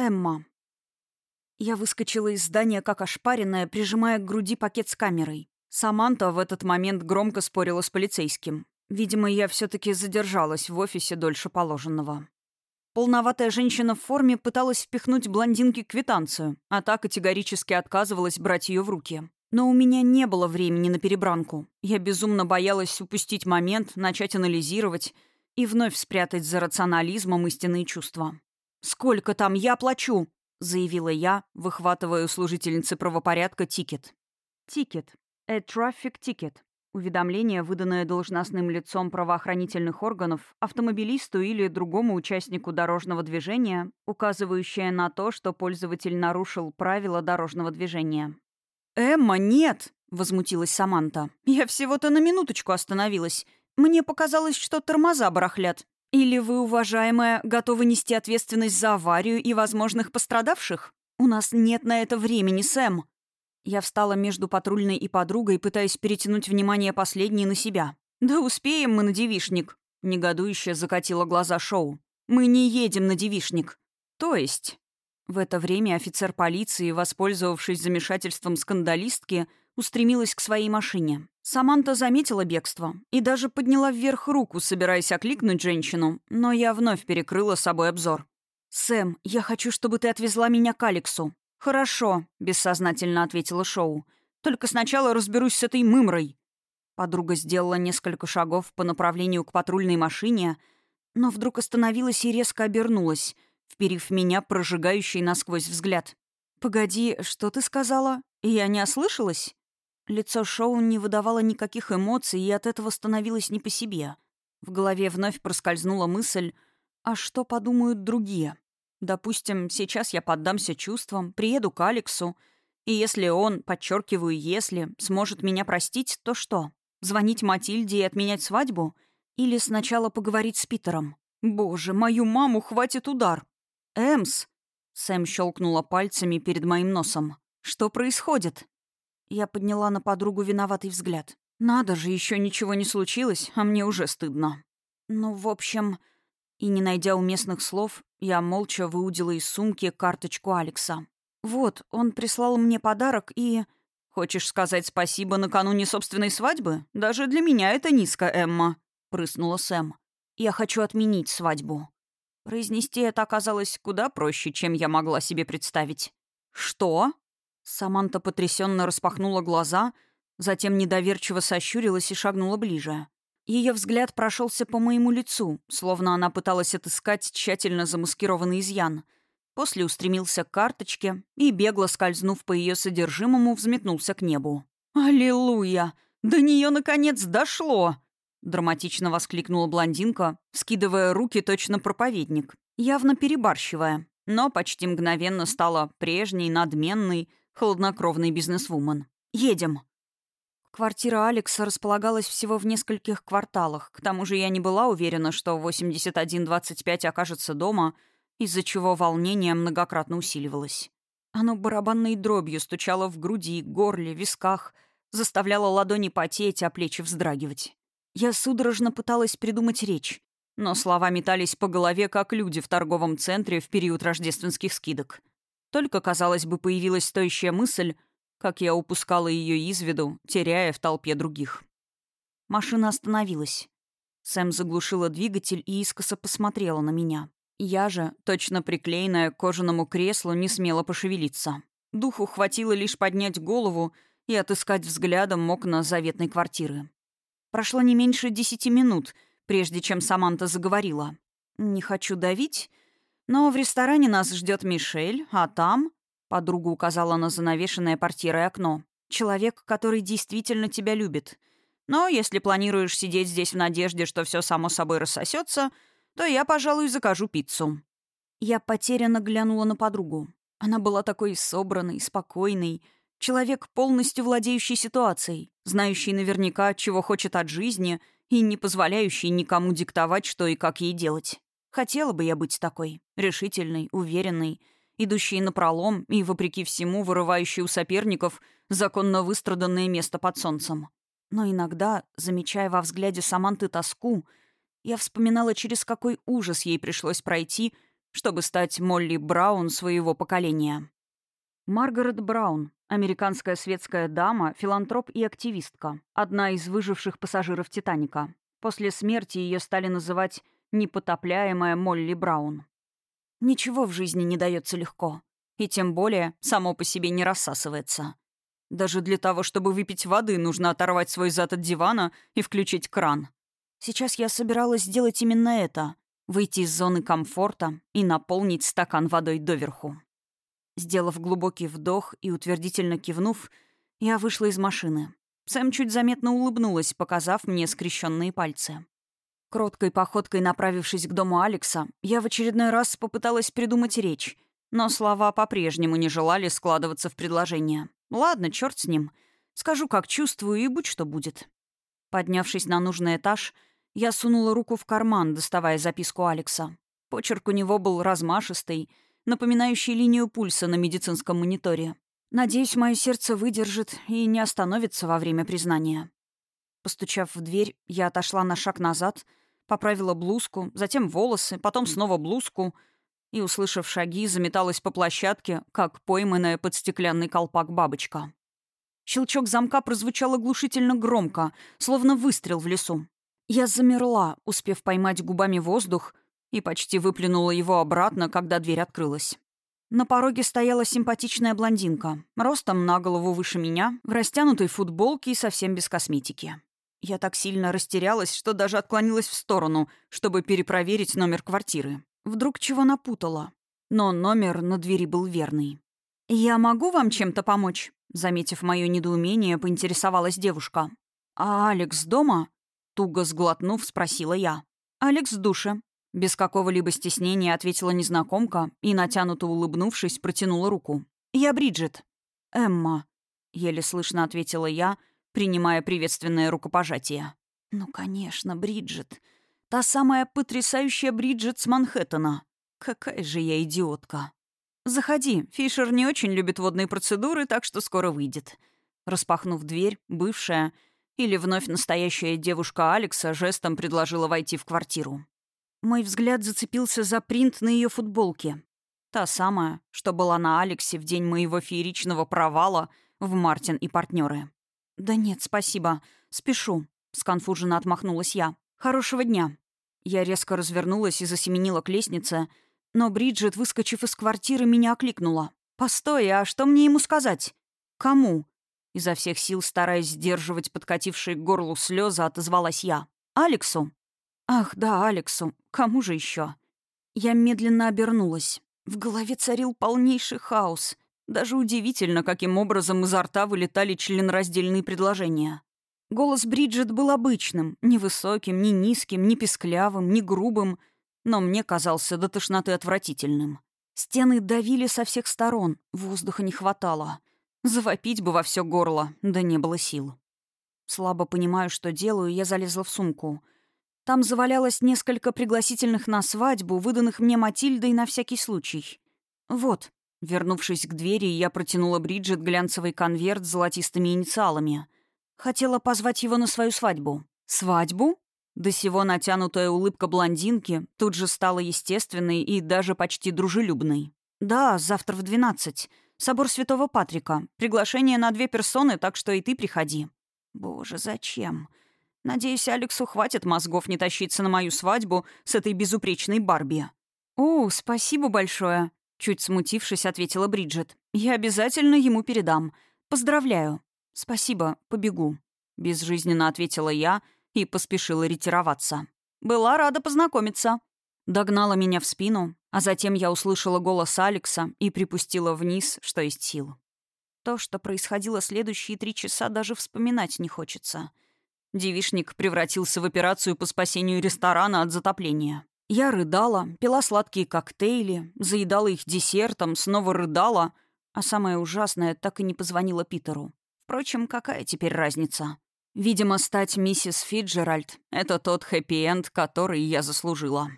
Эмма. Я выскочила из здания как ошпаренная, прижимая к груди пакет с камерой. Саманта в этот момент громко спорила с полицейским. Видимо, я все таки задержалась в офисе дольше положенного. Полноватая женщина в форме пыталась впихнуть блондинке квитанцию, а та категорически отказывалась брать ее в руки. Но у меня не было времени на перебранку. Я безумно боялась упустить момент, начать анализировать и вновь спрятать за рационализмом истинные чувства. «Сколько там я плачу?» — заявила я, выхватывая у служительницы правопорядка тикет. Тикет. A traffic ticket. Уведомление, выданное должностным лицом правоохранительных органов, автомобилисту или другому участнику дорожного движения, указывающее на то, что пользователь нарушил правила дорожного движения. «Эмма, нет!» — возмутилась Саманта. «Я всего-то на минуточку остановилась. Мне показалось, что тормоза барахлят. Или вы, уважаемая, готовы нести ответственность за аварию и возможных пострадавших? У нас нет на это времени, Сэм. Я встала между патрульной и подругой, пытаясь перетянуть внимание последней на себя. «Да успеем мы на девишник», — негодующе закатила глаза Шоу. «Мы не едем на девишник». «То есть?» В это время офицер полиции, воспользовавшись замешательством скандалистки, устремилась к своей машине. Саманта заметила бегство и даже подняла вверх руку, собираясь окликнуть женщину, но я вновь перекрыла собой обзор. «Сэм, я хочу, чтобы ты отвезла меня к Алексу». «Хорошо», — бессознательно ответила Шоу. «Только сначала разберусь с этой мымрой». Подруга сделала несколько шагов по направлению к патрульной машине, но вдруг остановилась и резко обернулась, вперив меня прожигающий насквозь взгляд. «Погоди, что ты сказала? Я не ослышалась?» Лицо Шоу не выдавало никаких эмоций, и от этого становилось не по себе. В голове вновь проскользнула мысль, а что подумают другие? Допустим, сейчас я поддамся чувствам, приеду к Алексу, и если он, подчеркиваю, если, сможет меня простить, то что? Звонить Матильде и отменять свадьбу? Или сначала поговорить с Питером? Боже, мою маму хватит удар. Эмс! Сэм щелкнула пальцами перед моим носом. Что происходит? Я подняла на подругу виноватый взгляд. Надо же, еще ничего не случилось, а мне уже стыдно. Ну, в общем... И не найдя уместных слов, я молча выудила из сумки карточку Алекса. «Вот, он прислал мне подарок и...» «Хочешь сказать спасибо накануне собственной свадьбы? Даже для меня это низко, Эмма», — прыснула Сэм. «Я хочу отменить свадьбу». Произнести это оказалось куда проще, чем я могла себе представить. «Что?» Саманта потрясенно распахнула глаза, затем недоверчиво сощурилась и шагнула ближе. Ее взгляд прошелся по моему лицу, словно она пыталась отыскать тщательно замаскированный изъян. После устремился к карточке и, бегло скользнув по ее содержимому, взметнулся к небу. «Аллилуйя! До нее наконец дошло!» Драматично воскликнула блондинка, скидывая руки точно проповедник, явно перебарщивая, но почти мгновенно стала прежней, надменной, хладнокровный бизнесвумен. «Едем». Квартира Алекса располагалась всего в нескольких кварталах. К тому же я не была уверена, что 8125 окажется дома, из-за чего волнение многократно усиливалось. Оно барабанной дробью стучало в груди, горле, висках, заставляло ладони потеть, а плечи вздрагивать. Я судорожно пыталась придумать речь, но слова метались по голове, как люди в торговом центре в период рождественских скидок. Только, казалось бы, появилась стоящая мысль, как я упускала ее из виду, теряя в толпе других. Машина остановилась. Сэм заглушила двигатель и искоса посмотрела на меня. Я же, точно приклеенная к кожаному креслу, не смела пошевелиться. Духу хватило лишь поднять голову и отыскать взглядом окна заветной квартиры. Прошло не меньше десяти минут, прежде чем Саманта заговорила. «Не хочу давить, но в ресторане нас ждет Мишель, а там...» Подруга указала на занавешенное портьерой окно. «Человек, который действительно тебя любит. Но если планируешь сидеть здесь в надежде, что все само собой рассосется, то я, пожалуй, закажу пиццу». Я потерянно глянула на подругу. Она была такой собранной, спокойной, человек, полностью владеющий ситуацией, знающий наверняка, чего хочет от жизни и не позволяющий никому диктовать, что и как ей делать. Хотела бы я быть такой, решительной, уверенной, идущей напролом и, вопреки всему, вырывающей у соперников законно выстраданное место под солнцем. Но иногда, замечая во взгляде Саманты тоску, я вспоминала, через какой ужас ей пришлось пройти, чтобы стать Молли Браун своего поколения. Маргарет Браун, американская светская дама, филантроп и активистка, одна из выживших пассажиров «Титаника». После смерти ее стали называть «непотопляемая Молли Браун». Ничего в жизни не дается легко. И тем более само по себе не рассасывается. Даже для того, чтобы выпить воды, нужно оторвать свой зад от дивана и включить кран. Сейчас я собиралась сделать именно это — выйти из зоны комфорта и наполнить стакан водой доверху. Сделав глубокий вдох и утвердительно кивнув, я вышла из машины. Сэм чуть заметно улыбнулась, показав мне скрещенные пальцы. Кроткой походкой направившись к дому Алекса, я в очередной раз попыталась придумать речь, но слова по-прежнему не желали складываться в предложение. Ладно, черт с ним. Скажу, как чувствую, и будь что будет. Поднявшись на нужный этаж, я сунула руку в карман, доставая записку Алекса. Почерк у него был размашистый, напоминающий линию пульса на медицинском мониторе. Надеюсь, мое сердце выдержит и не остановится во время признания. Постучав в дверь, я отошла на шаг назад, поправила блузку, затем волосы, потом снова блузку и, услышав шаги, заметалась по площадке, как пойманная под стеклянный колпак бабочка. Щелчок замка прозвучал оглушительно громко, словно выстрел в лесу. Я замерла, успев поймать губами воздух, и почти выплюнула его обратно, когда дверь открылась. На пороге стояла симпатичная блондинка, ростом на голову выше меня, в растянутой футболке и совсем без косметики. Я так сильно растерялась, что даже отклонилась в сторону, чтобы перепроверить номер квартиры. Вдруг чего напутала. Но номер на двери был верный. «Я могу вам чем-то помочь?» Заметив мое недоумение, поинтересовалась девушка. «А Алекс дома?» Туго сглотнув, спросила я. «Алекс в душе». Без какого-либо стеснения ответила незнакомка и, натянуто улыбнувшись, протянула руку. «Я Бриджит». «Эмма», — еле слышно ответила я, принимая приветственное рукопожатие. «Ну, конечно, Бриджит. Та самая потрясающая Бриджит с Манхэттена. Какая же я идиотка. Заходи, Фишер не очень любит водные процедуры, так что скоро выйдет. Распахнув дверь, бывшая или вновь настоящая девушка Алекса жестом предложила войти в квартиру. Мой взгляд зацепился за принт на ее футболке. Та самая, что была на Алексе в день моего фееричного провала в «Мартин и партнеры. «Да нет, спасибо. Спешу», — сконфуженно отмахнулась я. «Хорошего дня». Я резко развернулась и засеменила к лестнице, но Бриджит, выскочив из квартиры, меня окликнула. «Постой, а что мне ему сказать?» «Кому?» Изо всех сил, стараясь сдерживать подкатившие к горлу слезы, отозвалась я. «Алексу?» «Ах, да, Алексу. Кому же еще?» Я медленно обернулась. В голове царил полнейший хаос. Даже удивительно, каким образом изо рта вылетали членораздельные предложения. Голос Бриджит был обычным, ни высоким, ни низким, ни песклявым, ни грубым, но мне казался до тошноты отвратительным. Стены давили со всех сторон, воздуха не хватало. Завопить бы во все горло, да не было сил. Слабо понимаю, что делаю, я залезла в сумку. Там завалялось несколько пригласительных на свадьбу, выданных мне Матильдой на всякий случай. Вот, вернувшись к двери, я протянула Бриджит глянцевый конверт с золотистыми инициалами — Хотела позвать его на свою свадьбу. Свадьбу? До сего натянутая улыбка блондинки тут же стала естественной и даже почти дружелюбной. «Да, завтра в двенадцать. Собор Святого Патрика. Приглашение на две персоны, так что и ты приходи». «Боже, зачем?» Надеюсь, Алексу хватит мозгов не тащиться на мою свадьбу с этой безупречной Барби. «О, спасибо большое», — чуть смутившись, ответила Бриджит. «Я обязательно ему передам. Поздравляю». «Спасибо, побегу», — безжизненно ответила я и поспешила ретироваться. «Была рада познакомиться». Догнала меня в спину, а затем я услышала голос Алекса и припустила вниз, что есть сил. То, что происходило следующие три часа, даже вспоминать не хочется. Девишник превратился в операцию по спасению ресторана от затопления. Я рыдала, пила сладкие коктейли, заедала их десертом, снова рыдала, а самое ужасное, так и не позвонила Питеру. Впрочем, какая теперь разница? Видимо, стать миссис Фиджеральд — это тот хэппи-энд, который я заслужила.